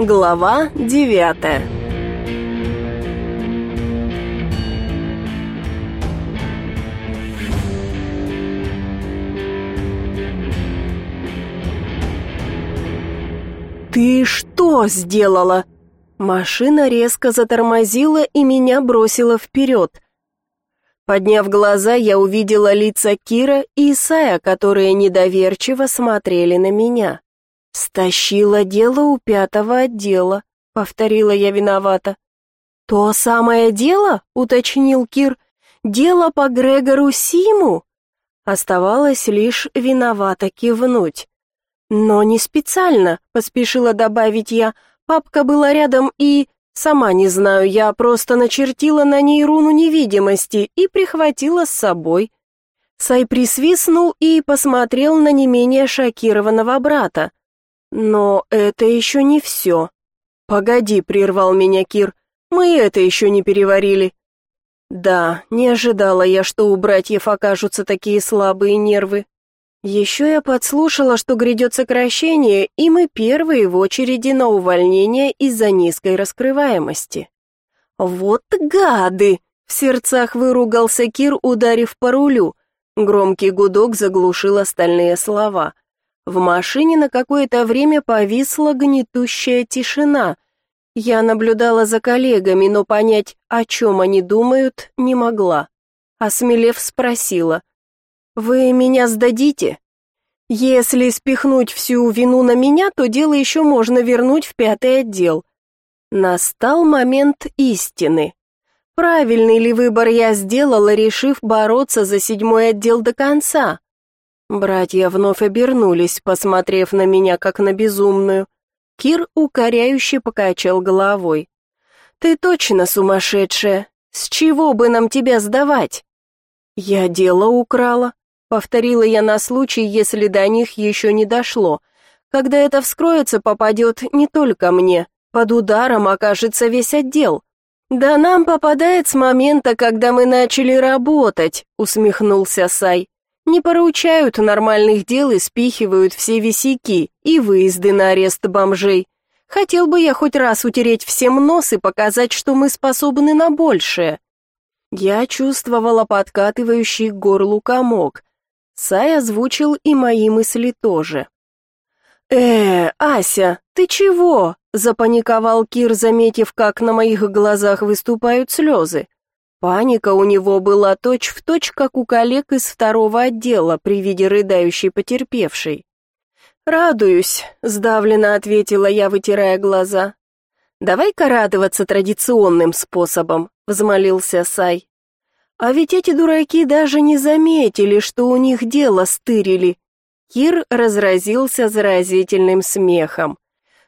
Глава девятая «Ты что сделала?» Машина резко затормозила и меня бросила вперед. Подняв глаза, я увидела лица Кира и Исая, которые недоверчиво смотрели на меня. «Стащила дело у пятого отдела», — повторила я виновата. «То самое дело?» — уточнил Кир. «Дело по Грегору Симу?» Оставалось лишь виновато кивнуть. «Но не специально», — поспешила добавить я. «Папка была рядом и...» «Сама не знаю, я просто начертила на ней руну невидимости и прихватила с собой». Сай присвистнул и посмотрел на не менее шокированного брата. Но это еще не все. Погоди, прервал меня Кир. Мы это еще не переварили. Да, не ожидала я, что у братьев окажутся такие слабые нервы. Еще я подслушала, что грядет сокращение, и мы первые в очереди на увольнение из-за низкой раскрываемости. Вот гады! В сердцах выругался Кир, ударив по рулю. Громкий гудок заглушил остальные слова. В машине на какое-то время повисла гнетущая тишина. Я наблюдала за коллегами, но понять, о чем они думают, не могла. Осмелев спросила, «Вы меня сдадите?» «Если спихнуть всю вину на меня, то дело еще можно вернуть в пятый отдел». Настал момент истины. Правильный ли выбор я сделала, решив бороться за седьмой отдел до конца? Братья вновь обернулись, посмотрев на меня как на безумную. Кир укоряюще покачал головой. «Ты точно сумасшедшая! С чего бы нам тебя сдавать?» «Я дело украла», — повторила я на случай, если до них еще не дошло. «Когда это вскроется, попадет не только мне, под ударом окажется весь отдел». «Да нам попадает с момента, когда мы начали работать», — усмехнулся Сай. Не поручают нормальных дел и спихивают все висяки и выезды на арест бомжей. Хотел бы я хоть раз утереть всем нос и показать, что мы способны на большее. Я чувствовала подкатывающий к горлу комок. Сай озвучил и мои мысли тоже. «Э, Ася, ты чего?» — запаниковал Кир, заметив, как на моих глазах выступают слезы. Паника у него была точь-в-точь, точь, как у коллег из второго отдела при виде рыдающей потерпевшей. «Радуюсь», — сдавленно ответила я, вытирая глаза. «Давай-ка радоваться традиционным способом», — взмолился Сай. «А ведь эти дураки даже не заметили, что у них дело стырили». Кир разразился заразительным смехом.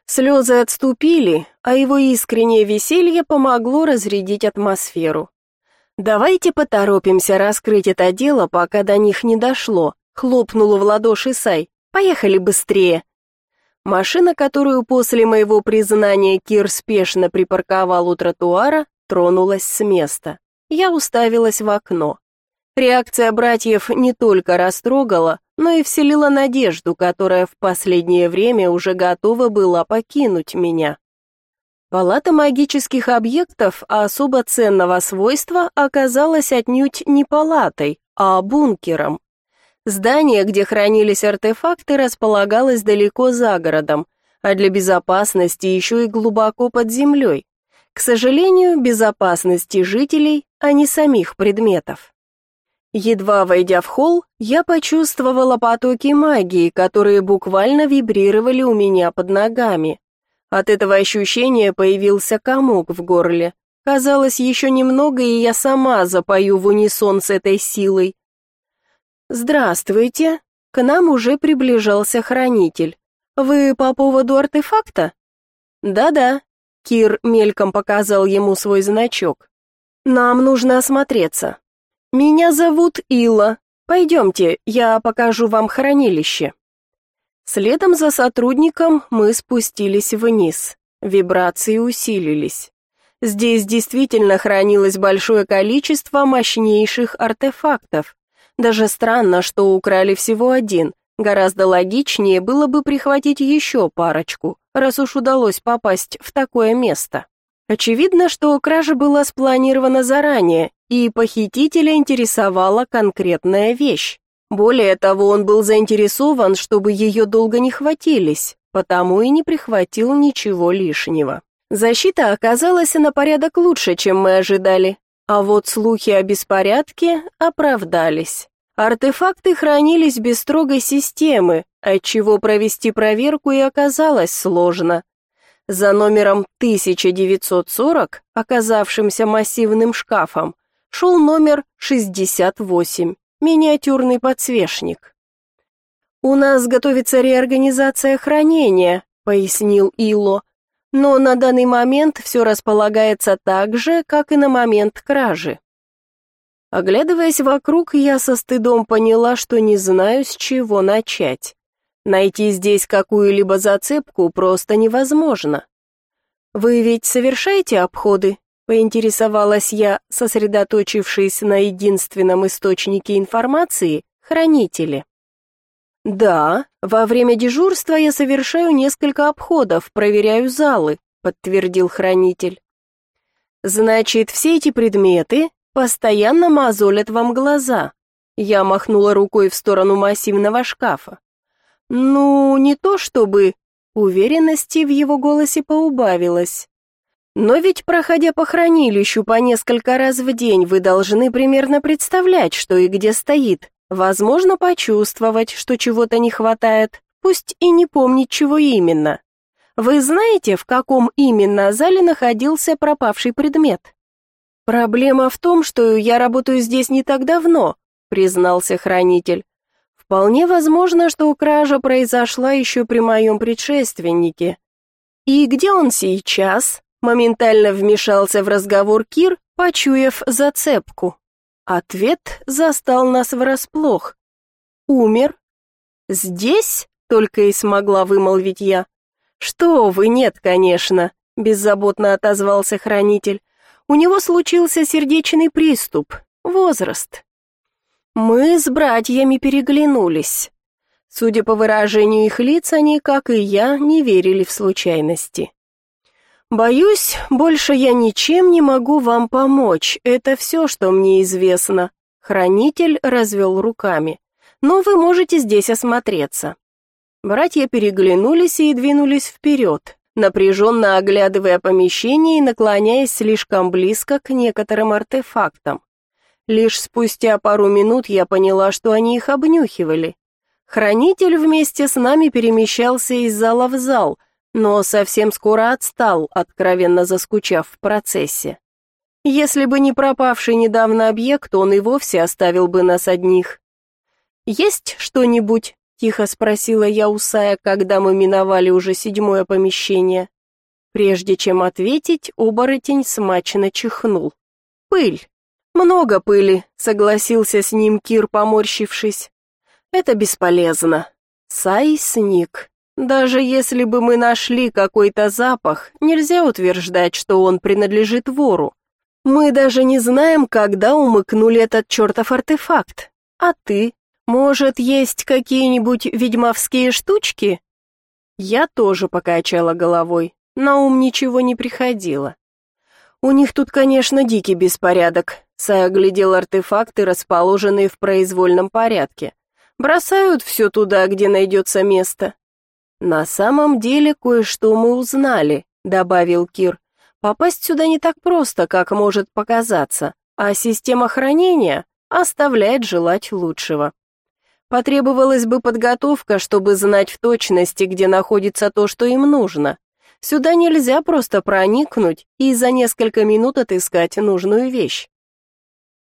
Слезы отступили, а его искреннее веселье помогло разрядить атмосферу. «Давайте поторопимся раскрыть это дело, пока до них не дошло», — хлопнула в ладоши Сай. «Поехали быстрее». Машина, которую после моего признания Кир спешно припарковал у тротуара, тронулась с места. Я уставилась в окно. Реакция братьев не только растрогала, но и вселила надежду, которая в последнее время уже готова была покинуть меня. Палата магических объектов особо ценного свойства оказалась отнюдь не палатой, а бункером. Здание, где хранились артефакты, располагалось далеко за городом, а для безопасности еще и глубоко под землей. К сожалению, безопасности жителей, а не самих предметов. Едва войдя в холл, я почувствовала потоки магии, которые буквально вибрировали у меня под ногами. От этого ощущения появился комок в горле. Казалось, еще немного, и я сама запою в унисон с этой силой. «Здравствуйте!» К нам уже приближался хранитель. «Вы по поводу артефакта?» «Да-да», — Кир мельком показал ему свой значок. «Нам нужно осмотреться. Меня зовут Ила. Пойдемте, я покажу вам хранилище». Следом за сотрудником мы спустились вниз. Вибрации усилились. Здесь действительно хранилось большое количество мощнейших артефактов. Даже странно, что украли всего один. Гораздо логичнее было бы прихватить еще парочку, раз уж удалось попасть в такое место. Очевидно, что кража была спланирована заранее, и похитителя интересовала конкретная вещь. Более того, он был заинтересован, чтобы ее долго не хватились, потому и не прихватил ничего лишнего. Защита оказалась на порядок лучше, чем мы ожидали, а вот слухи о беспорядке оправдались. Артефакты хранились без строгой системы, отчего провести проверку и оказалось сложно. За номером 1940, оказавшимся массивным шкафом, шел номер 68, миниатюрный подсвечник. «У нас готовится реорганизация хранения», — пояснил Ило, «но на данный момент все располагается так же, как и на момент кражи. Оглядываясь вокруг, я со стыдом поняла, что не знаю, с чего начать. Найти здесь какую-либо зацепку просто невозможно. «Вы ведь совершаете обходы?» — поинтересовалась я, сосредоточившись на единственном источнике информации — хранителе. «Да, во время дежурства я совершаю несколько обходов, проверяю залы», — подтвердил хранитель. «Значит, все эти предметы постоянно мозолят вам глаза. Я махнула рукой в сторону массивного шкафа. Ну, не то чтобы... Уверенности в его голосе поубавилось. Но ведь, проходя по хранилищу по несколько раз в день, вы должны примерно представлять, что и где стоит. Возможно, почувствовать, что чего-то не хватает, пусть и не помнить, чего именно. Вы знаете, в каком именно зале находился пропавший предмет? «Проблема в том, что я работаю здесь не так давно», признался хранитель. «Вполне возможно, что кража произошла еще при моем предшественнике». «И где он сейчас?» Моментально вмешался в разговор Кир, почуяв зацепку. Ответ застал нас врасплох. «Умер?» «Здесь?» — только и смогла вымолвить я. «Что вы, нет, конечно», — беззаботно отозвался хранитель. У него случился сердечный приступ. Возраст. Мы с братьями переглянулись. Судя по выражению их лиц, они, как и я, не верили в случайности. «Боюсь, больше я ничем не могу вам помочь. Это все, что мне известно». Хранитель развел руками. «Но вы можете здесь осмотреться». Братья переглянулись и двинулись вперед напряженно оглядывая помещение и наклоняясь слишком близко к некоторым артефактам. Лишь спустя пару минут я поняла, что они их обнюхивали. Хранитель вместе с нами перемещался из зала в зал, но совсем скоро отстал, откровенно заскучав в процессе. Если бы не пропавший недавно объект, он и вовсе оставил бы нас одних. «Есть что-нибудь?» Тихо спросила я у Сая, когда мы миновали уже седьмое помещение. Прежде чем ответить, оборотень смачно чихнул. «Пыль. Много пыли», — согласился с ним Кир, поморщившись. «Это бесполезно». Сай сник. Даже если бы мы нашли какой-то запах, нельзя утверждать, что он принадлежит вору. Мы даже не знаем, когда умыкнули этот чертов артефакт. А ты? Может, есть какие-нибудь ведьмовские штучки? Я тоже покачала головой. На ум ничего не приходило. У них тут, конечно, дикий беспорядок. Сай оглядел артефакты, расположенные в произвольном порядке. Бросают все туда, где найдется место. На самом деле кое-что мы узнали, добавил Кир. Попасть сюда не так просто, как может показаться, а система хранения оставляет желать лучшего. Потребовалась бы подготовка, чтобы знать в точности, где находится то, что им нужно. Сюда нельзя просто проникнуть и за несколько минут отыскать нужную вещь.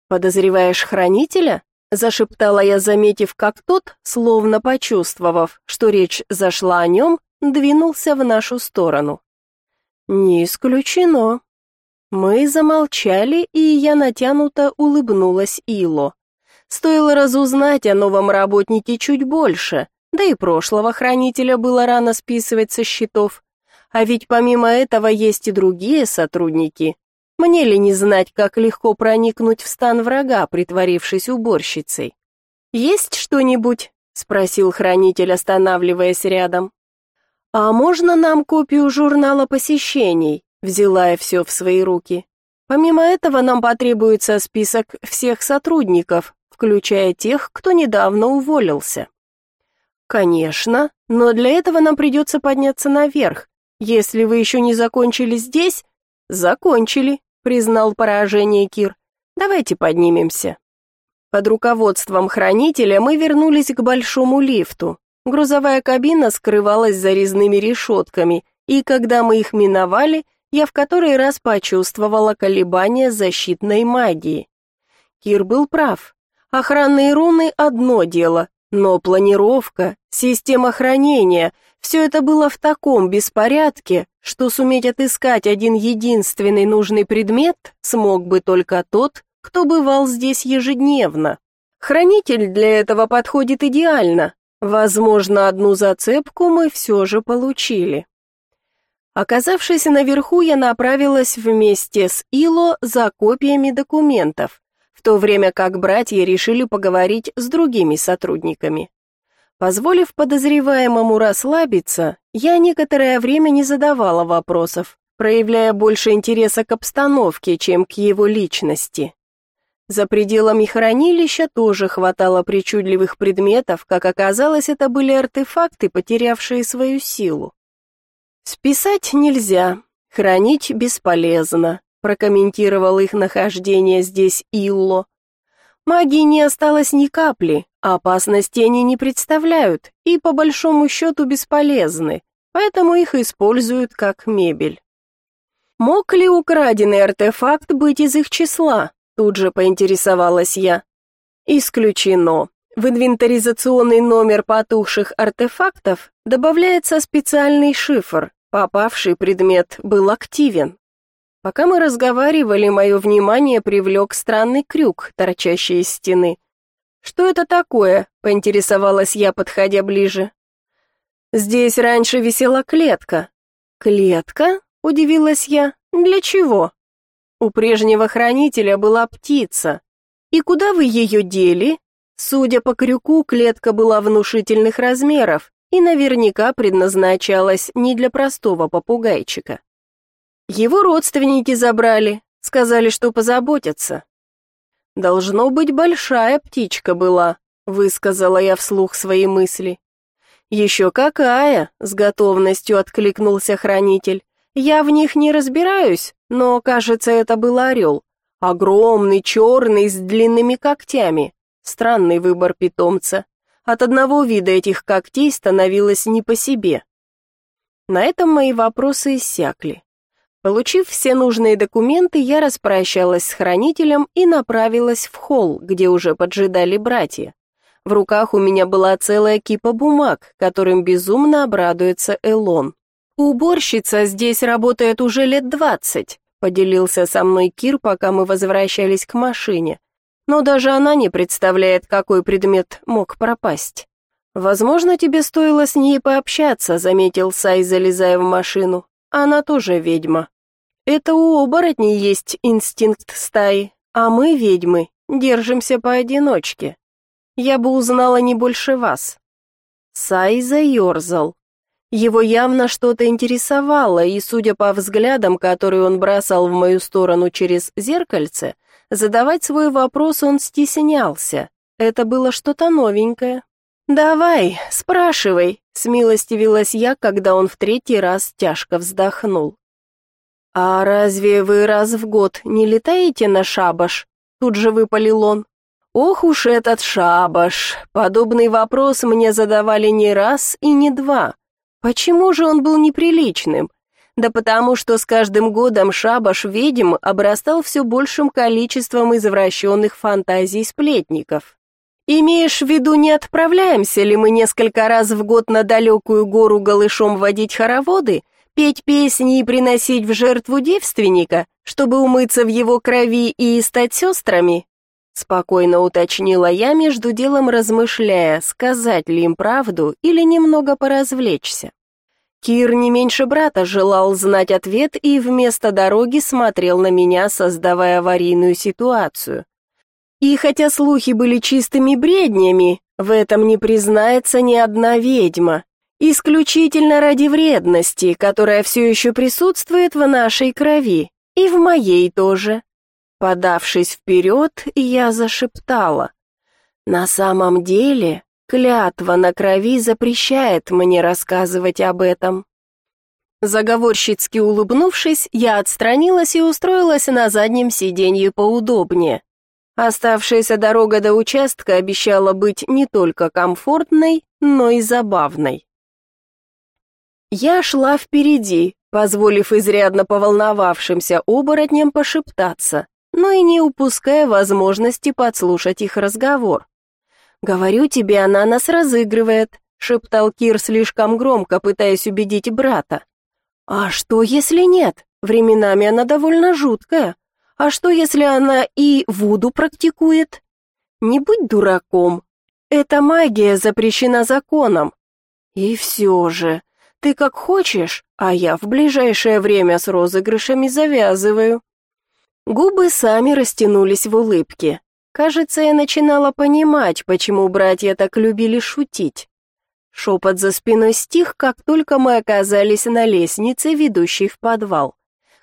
«Подозреваешь хранителя?» — зашептала я, заметив, как тот, словно почувствовав, что речь зашла о нем, двинулся в нашу сторону. «Не исключено». Мы замолчали, и я натянуто улыбнулась Ило. Стоило разузнать о новом работнике чуть больше, да и прошлого хранителя было рано списывать со счетов. А ведь помимо этого есть и другие сотрудники. Мне ли не знать, как легко проникнуть в стан врага, притворившись уборщицей? «Есть что-нибудь?» — спросил хранитель, останавливаясь рядом. «А можно нам копию журнала посещений?» Взяла я все в свои руки. «Помимо этого нам потребуется список всех сотрудников, включая тех, кто недавно уволился». «Конечно, но для этого нам придется подняться наверх. Если вы еще не закончили здесь...» «Закончили», — признал поражение Кир. «Давайте поднимемся». Под руководством хранителя мы вернулись к большому лифту. Грузовая кабина скрывалась за резными решетками, и когда мы их миновали, я в который раз почувствовала колебания защитной магии. Кир был прав. Охранные руны – одно дело, но планировка, система хранения – все это было в таком беспорядке, что суметь отыскать один единственный нужный предмет смог бы только тот, кто бывал здесь ежедневно. Хранитель для этого подходит идеально, Возможно, одну зацепку мы все же получили. Оказавшись наверху, я направилась вместе с Ило за копиями документов, в то время как братья решили поговорить с другими сотрудниками. Позволив подозреваемому расслабиться, я некоторое время не задавала вопросов, проявляя больше интереса к обстановке, чем к его личности. За пределами хранилища тоже хватало причудливых предметов, как оказалось, это были артефакты, потерявшие свою силу. «Списать нельзя, хранить бесполезно», прокомментировал их нахождение здесь Илло. «Магии не осталось ни капли, опасности они не представляют и по большому счету бесполезны, поэтому их используют как мебель». Мог ли украденный артефакт быть из их числа? Тут же поинтересовалась я. Исключено. В инвентаризационный номер потухших артефактов добавляется специальный шифр. Попавший предмет был активен. Пока мы разговаривали, мое внимание привлек странный крюк, торчащий из стены. «Что это такое?» — поинтересовалась я, подходя ближе. «Здесь раньше висела клетка». «Клетка?» — удивилась я. «Для чего?» У прежнего хранителя была птица. И куда вы ее дели? Судя по крюку, клетка была внушительных размеров и наверняка предназначалась не для простого попугайчика. Его родственники забрали, сказали, что позаботятся. Должно быть, большая птичка была, высказала я вслух свои мысли. Еще какая, с готовностью откликнулся хранитель. Я в них не разбираюсь, но, кажется, это был орел. Огромный, черный, с длинными когтями. Странный выбор питомца. От одного вида этих когтей становилось не по себе. На этом мои вопросы иссякли. Получив все нужные документы, я распрощалась с хранителем и направилась в холл, где уже поджидали братья. В руках у меня была целая кипа бумаг, которым безумно обрадуется Элон. «Уборщица здесь работает уже лет двадцать», — поделился со мной Кир, пока мы возвращались к машине. «Но даже она не представляет, какой предмет мог пропасть». «Возможно, тебе стоило с ней пообщаться», — заметил Сай, залезая в машину. «Она тоже ведьма». «Это у оборотней есть инстинкт стаи, а мы, ведьмы, держимся поодиночке. Я бы узнала не больше вас». Сай заерзал. Его явно что-то интересовало, и, судя по взглядам, которые он бросал в мою сторону через зеркальце, задавать свой вопрос он стеснялся. Это было что-то новенькое. «Давай, спрашивай», — смилостивилась я, когда он в третий раз тяжко вздохнул. «А разве вы раз в год не летаете на шабаш?» Тут же выпалил он. «Ох уж этот шабаш! Подобный вопрос мне задавали не раз и не два. Почему же он был неприличным? Да потому что с каждым годом шабаш ведьм обрастал все большим количеством извращенных фантазий сплетников. Имеешь в виду, не отправляемся ли мы несколько раз в год на далекую гору голышом водить хороводы, петь песни и приносить в жертву девственника, чтобы умыться в его крови и стать сестрами? Спокойно уточнила я, между делом размышляя, сказать ли им правду или немного поразвлечься. Кир не меньше брата желал знать ответ и вместо дороги смотрел на меня, создавая аварийную ситуацию. И хотя слухи были чистыми бреднями, в этом не признается ни одна ведьма. Исключительно ради вредности, которая все еще присутствует в нашей крови, и в моей тоже. Подавшись вперед, я зашептала. На самом деле, клятва на крови запрещает мне рассказывать об этом. Заговорщицки улыбнувшись, я отстранилась и устроилась на заднем сиденье поудобнее. Оставшаяся дорога до участка обещала быть не только комфортной, но и забавной. Я шла впереди, позволив изрядно поволновавшимся оборотням пошептаться, но и не упуская возможности подслушать их разговор. «Говорю тебе, она нас разыгрывает», — шептал Кир слишком громко, пытаясь убедить брата. «А что, если нет? Временами она довольно жуткая. А что, если она и вуду практикует? Не будь дураком. Эта магия запрещена законом. И все же, ты как хочешь, а я в ближайшее время с розыгрышами завязываю. Губы сами растянулись в улыбке. Кажется, я начинала понимать, почему братья так любили шутить. Шепот за спиной стих, как только мы оказались на лестнице, ведущей в подвал.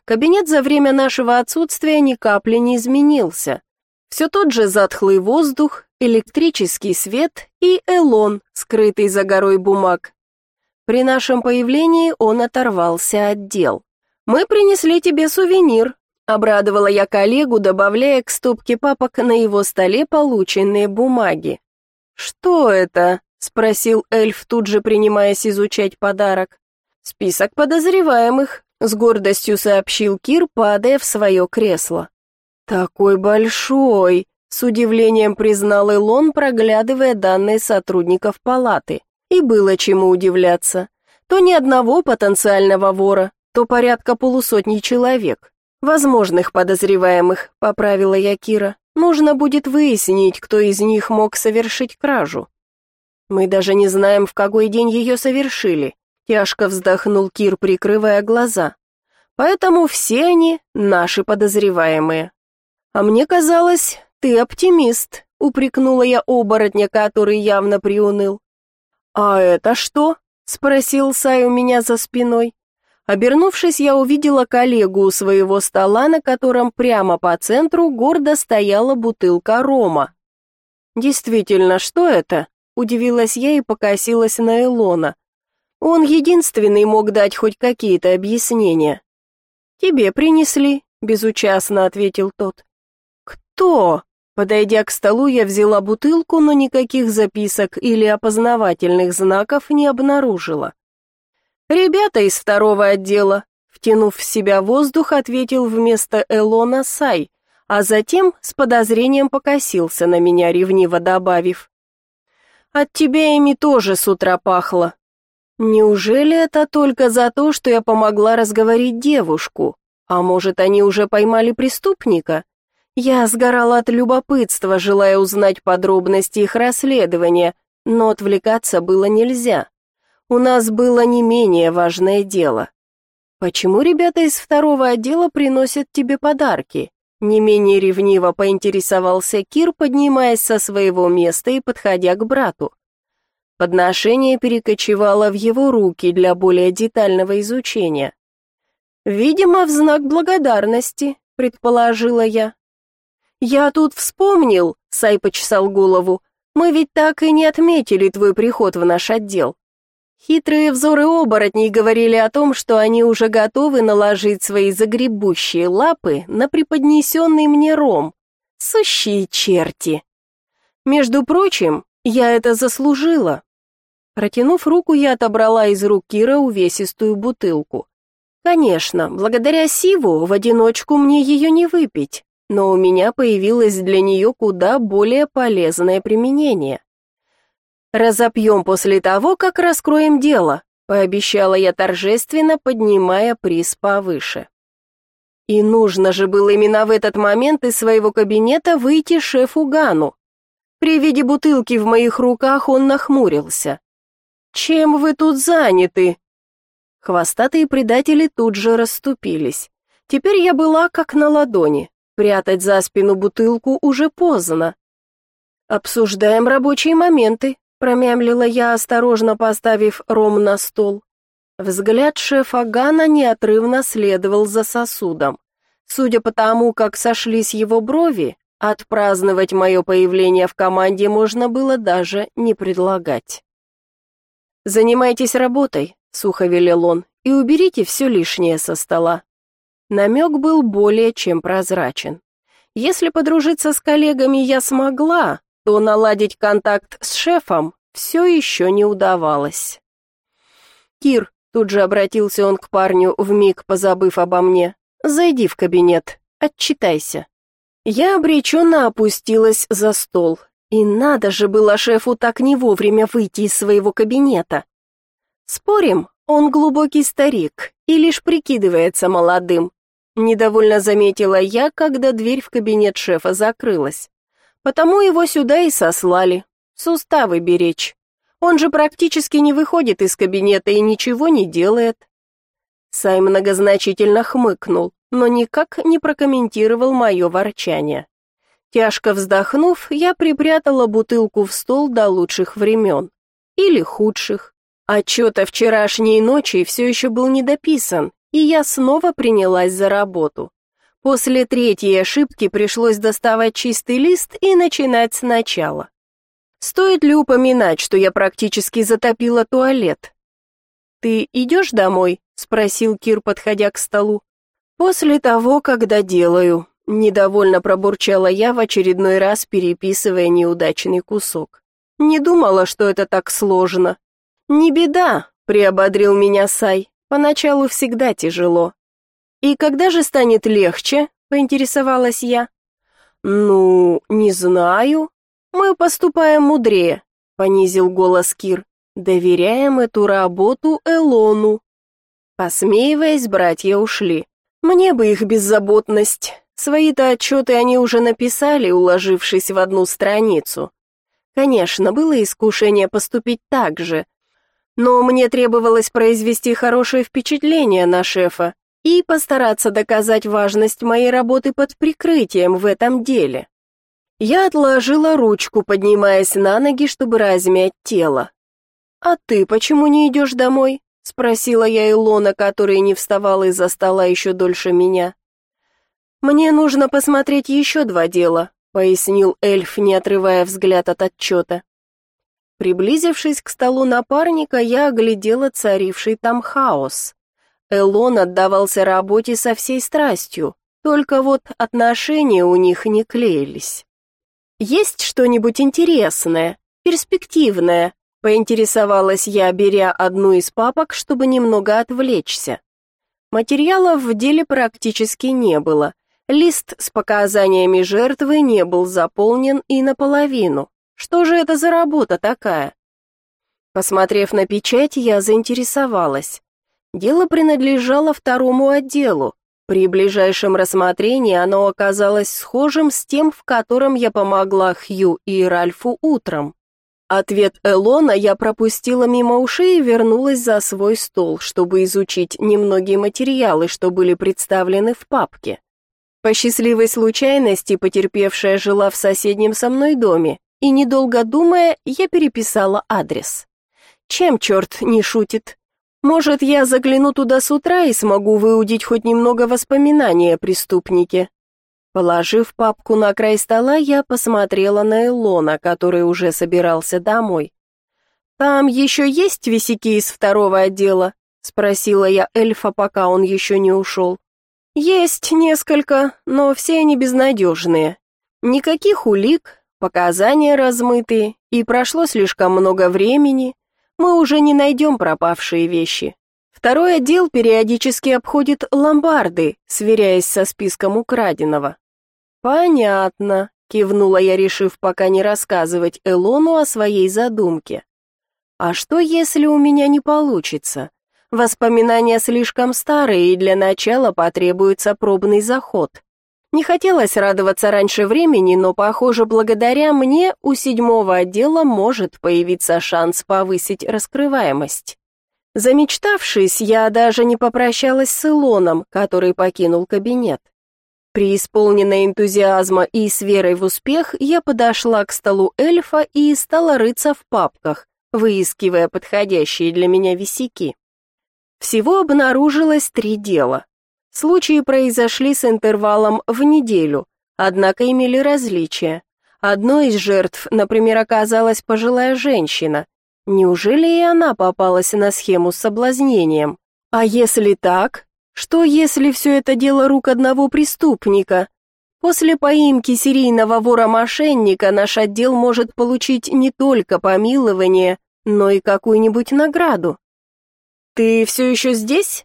Кабинет за время нашего отсутствия ни капли не изменился. Все тот же затхлый воздух, электрический свет и элон, скрытый за горой бумаг, при нашем появлении он оторвался от дел. «Мы принесли тебе сувенир», — обрадовала я коллегу, добавляя к стопке папок на его столе полученные бумаги. «Что это?» — спросил эльф, тут же принимаясь изучать подарок. «Список подозреваемых», — с гордостью сообщил Кир, падая в свое кресло. «Такой большой!» — с удивлением признал Илон, проглядывая данные сотрудников палаты. И было чему удивляться. То ни одного потенциального вора, то порядка полусотни человек. Возможных подозреваемых, поправила я Кира. Нужно будет выяснить, кто из них мог совершить кражу. Мы даже не знаем, в какой день ее совершили. Тяжко вздохнул Кир, прикрывая глаза. Поэтому все они наши подозреваемые. А мне казалось, ты оптимист, упрекнула я оборотня, который явно приуныл. «А это что?» — спросил Сай у меня за спиной. Обернувшись, я увидела коллегу у своего стола, на котором прямо по центру гордо стояла бутылка рома. «Действительно, что это?» — удивилась я и покосилась на Элона. Он единственный мог дать хоть какие-то объяснения. «Тебе принесли», — безучастно ответил тот. «Кто?» Подойдя к столу, я взяла бутылку, но никаких записок или опознавательных знаков не обнаружила. «Ребята из второго отдела», втянув в себя воздух, ответил вместо Элона Сай, а затем с подозрением покосился на меня, ревниво добавив. «От тебя ими тоже с утра пахло. Неужели это только за то, что я помогла разговорить девушку? А может, они уже поймали преступника?» Я сгорала от любопытства, желая узнать подробности их расследования, но отвлекаться было нельзя. У нас было не менее важное дело. Почему ребята из второго отдела приносят тебе подарки? Не менее ревниво поинтересовался Кир, поднимаясь со своего места и подходя к брату. Подношение перекочевало в его руки для более детального изучения. «Видимо, в знак благодарности», — предположила я. «Я тут вспомнил», — Сай почесал голову, «мы ведь так и не отметили твой приход в наш отдел». Хитрые взоры оборотней говорили о том, что они уже готовы наложить свои загребущие лапы на преподнесенный мне ром. Сущие черти. Между прочим, я это заслужила. Протянув руку, я отобрала из рук Кира увесистую бутылку. Конечно, благодаря Сиву в одиночку мне ее не выпить но у меня появилось для нее куда более полезное применение. «Разопьем после того, как раскроем дело», — пообещала я торжественно, поднимая приз повыше. И нужно же было именно в этот момент из своего кабинета выйти шефу Гану. При виде бутылки в моих руках он нахмурился. «Чем вы тут заняты?» Хвостатые предатели тут же расступились. Теперь я была как на ладони. Прятать за спину бутылку уже поздно. Обсуждаем рабочие моменты, промямлила я, осторожно поставив ром на стол. Взгляд шефа Гана неотрывно следовал за сосудом. Судя по тому, как сошлись его брови, отпраздновать мое появление в команде можно было даже не предлагать. «Занимайтесь работой», — сухо велел он, — «и уберите все лишнее со стола». Намек был более чем прозрачен. Если подружиться с коллегами я смогла, то наладить контакт с шефом все еще не удавалось. «Кир», — тут же обратился он к парню, вмиг позабыв обо мне, — «зайди в кабинет, отчитайся». Я обреченно опустилась за стол, и надо же было шефу так не вовремя выйти из своего кабинета. Спорим, он глубокий старик и лишь прикидывается молодым. Недовольно заметила я, когда дверь в кабинет шефа закрылась. Потому его сюда и сослали. Суставы беречь. Он же практически не выходит из кабинета и ничего не делает. Сай многозначительно хмыкнул, но никак не прокомментировал мое ворчание. Тяжко вздохнув, я припрятала бутылку в стол до лучших времен. Или худших. Отчет о вчерашней ночи все еще был недописан, и я снова принялась за работу. После третьей ошибки пришлось доставать чистый лист и начинать сначала. Стоит ли упоминать, что я практически затопила туалет? «Ты идешь домой?» — спросил Кир, подходя к столу. «После того, когда делаю», Недовольно пробурчала я в очередной раз, переписывая неудачный кусок. Не думала, что это так сложно. Не беда, приободрил меня Сай. Поначалу всегда тяжело. И когда же станет легче? поинтересовалась я. Ну, не знаю. Мы поступаем мудрее, понизил голос Кир. Доверяем эту работу Элону. Посмеиваясь, братья ушли. Мне бы их беззаботность. Свои-то отчеты они уже написали, уложившись в одну страницу. Конечно, было искушение поступить так же, но мне требовалось произвести хорошее впечатление на шефа и постараться доказать важность моей работы под прикрытием в этом деле. Я отложила ручку, поднимаясь на ноги, чтобы размять тело. «А ты почему не идешь домой?» — спросила я Илона, которая не вставала из-за стола еще дольше меня. «Мне нужно посмотреть еще два дела», — пояснил эльф, не отрывая взгляд от отчета. Приблизившись к столу напарника, я оглядела царивший там хаос. Элон отдавался работе со всей страстью, только вот отношения у них не клеились. «Есть что-нибудь интересное, перспективное?» — поинтересовалась я, беря одну из папок, чтобы немного отвлечься. Материалов в деле практически не было, Лист с показаниями жертвы не был заполнен и наполовину. Что же это за работа такая? Посмотрев на печать, я заинтересовалась. Дело принадлежало второму отделу. При ближайшем рассмотрении оно оказалось схожим с тем, в котором я помогла Хью и Ральфу утром. Ответ Элона я пропустила мимо ушей и вернулась за свой стол, чтобы изучить немногие материалы, что были представлены в папке. По счастливой случайности потерпевшая жила в соседнем со мной доме, и, недолго думая, я переписала адрес. Чем черт не шутит? Может, я загляну туда с утра и смогу выудить хоть немного воспоминаний о преступнике? Положив папку на край стола, я посмотрела на Илона, который уже собирался домой. «Там еще есть висяки из второго отдела?» — спросила я эльфа, пока он еще не ушел. Есть несколько, но все они безнадежные. Никаких улик, показания размытые, и прошло слишком много времени. Мы уже не найдем пропавшие вещи. Второй отдел периодически обходит ломбарды, сверяясь со списком украденного. Понятно, кивнула я, решив пока не рассказывать Элону о своей задумке. А что, если у меня не получится? Воспоминания слишком старые, и для начала потребуется пробный заход. Не хотелось радоваться раньше времени, но, похоже, благодаря мне у седьмого отдела может появиться шанс повысить раскрываемость. Замечтавшись, я даже не попрощалась с Илоном, который покинул кабинет. Преисполненная энтузиазма и с верой в успех, я подошла к столу эльфа и стала рыться в папках, выискивая подходящие для меня висяки. Всего обнаружилось три дела. Случаи произошли с интервалом в неделю, однако имели различия. Одной из жертв, например, оказалась пожилая женщина. Неужели и она попалась на схему с соблазнением? А если так, что если все это дело рук одного преступника? После поимки серийного вора-мошенника наш отдел может получить не только помилование, но и какую-нибудь награду. «Ты все еще здесь?»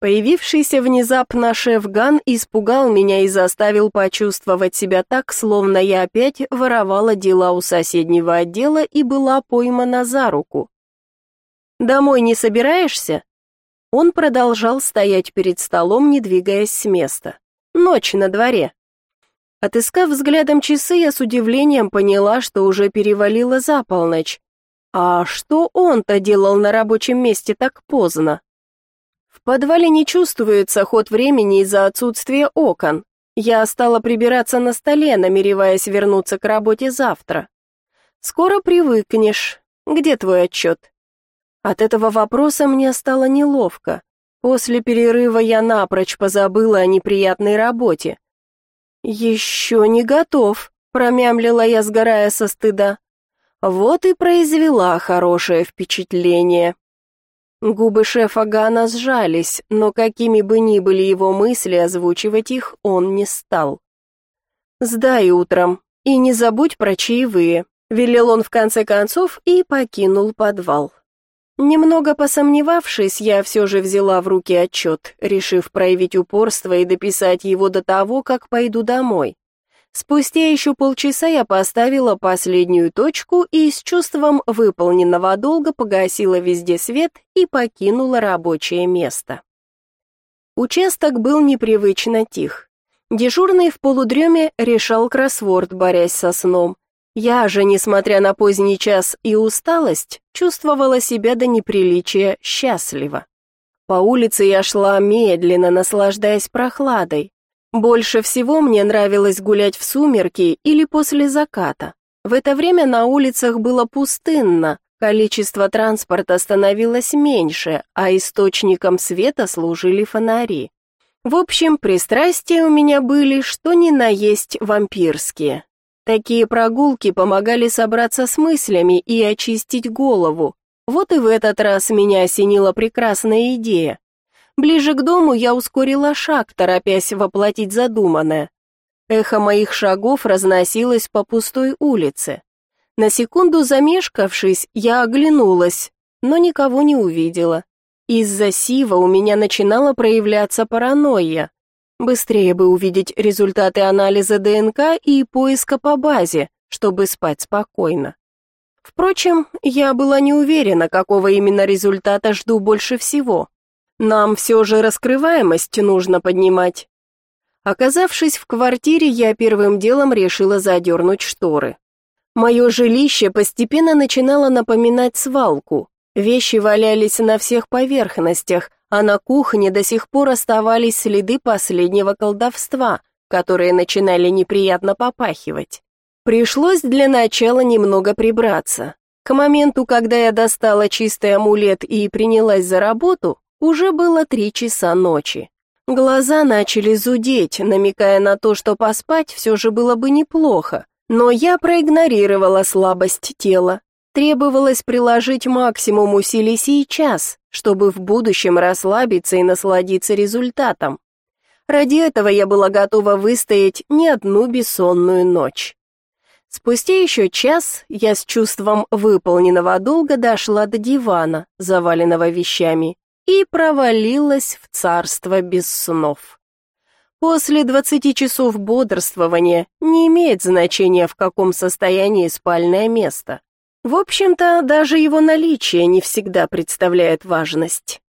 Появившийся внезапно шеф Ган испугал меня и заставил почувствовать себя так, словно я опять воровала дела у соседнего отдела и была поймана за руку. «Домой не собираешься?» Он продолжал стоять перед столом, не двигаясь с места. Ночь на дворе. Отыскав взглядом часы, я с удивлением поняла, что уже перевалило за полночь. А что он-то делал на рабочем месте так поздно? В подвале не чувствуется ход времени из-за отсутствия окон. Я стала прибираться на столе, намереваясь вернуться к работе завтра. Скоро привыкнешь. Где твой отчет? От этого вопроса мне стало неловко. После перерыва я напрочь позабыла о неприятной работе. «Еще не готов», — промямлила я, сгорая со стыда. Вот и произвела хорошее впечатление. Губы шефа Гана сжались, но какими бы ни были его мысли, озвучивать их он не стал. «Сдай утром, и не забудь про чаевые», — велел он в конце концов и покинул подвал. Немного посомневавшись, я все же взяла в руки отчет, решив проявить упорство и дописать его до того, как пойду домой. Спустя еще полчаса я поставила последнюю точку и с чувством выполненного долга погасила везде свет и покинула рабочее место. Участок был непривычно тих. Дежурный в полудреме решал кроссворд, борясь со сном, я же, несмотря на поздний час и усталость, чувствовала себя до неприличия счастливо. По улице я шла медленно, наслаждаясь прохладой. Больше всего мне нравилось гулять в сумерки или после заката. В это время на улицах было пустынно, количество транспорта становилось меньше, а источником света служили фонари. В общем, пристрастия у меня были, что ни на есть вампирские. Такие прогулки помогали собраться с мыслями и очистить голову. Вот и в этот раз меня осенила прекрасная идея. Ближе к дому я ускорила шаг, торопясь воплотить задуманное. Эхо моих шагов разносилось по пустой улице. На секунду замешкавшись, я оглянулась, но никого не увидела. Из-за сива у меня начинала проявляться паранойя. Быстрее бы увидеть результаты анализа ДНК и поиска по базе, чтобы спать спокойно. Впрочем, я была не уверена, какого именно результата жду больше всего. Нам все же раскрываемость нужно поднимать. Оказавшись в квартире, я первым делом решила задернуть шторы. Мое жилище постепенно начинало напоминать свалку. Вещи валялись на всех поверхностях, а на кухне до сих пор оставались следы последнего колдовства, которые начинали неприятно попахивать. Пришлось для начала немного прибраться. К моменту, когда я достала чистый амулет и принялась за работу, уже было три часа ночи. Глаза начали зудеть, намекая на то, что поспать все же было бы неплохо, но я проигнорировала слабость тела Требовалось приложить максимум усилий сейчас, чтобы в будущем расслабиться и насладиться результатом. Ради этого я была готова выстоять не одну бессонную ночь. Спустя еще час я с чувством выполненного долга дошла до дивана, заваленного вещами, и провалилась в царство без снов. После двадцати часов бодрствования не имеет значения, в каком состоянии спальное место. В общем-то, даже его наличие не всегда представляет важность.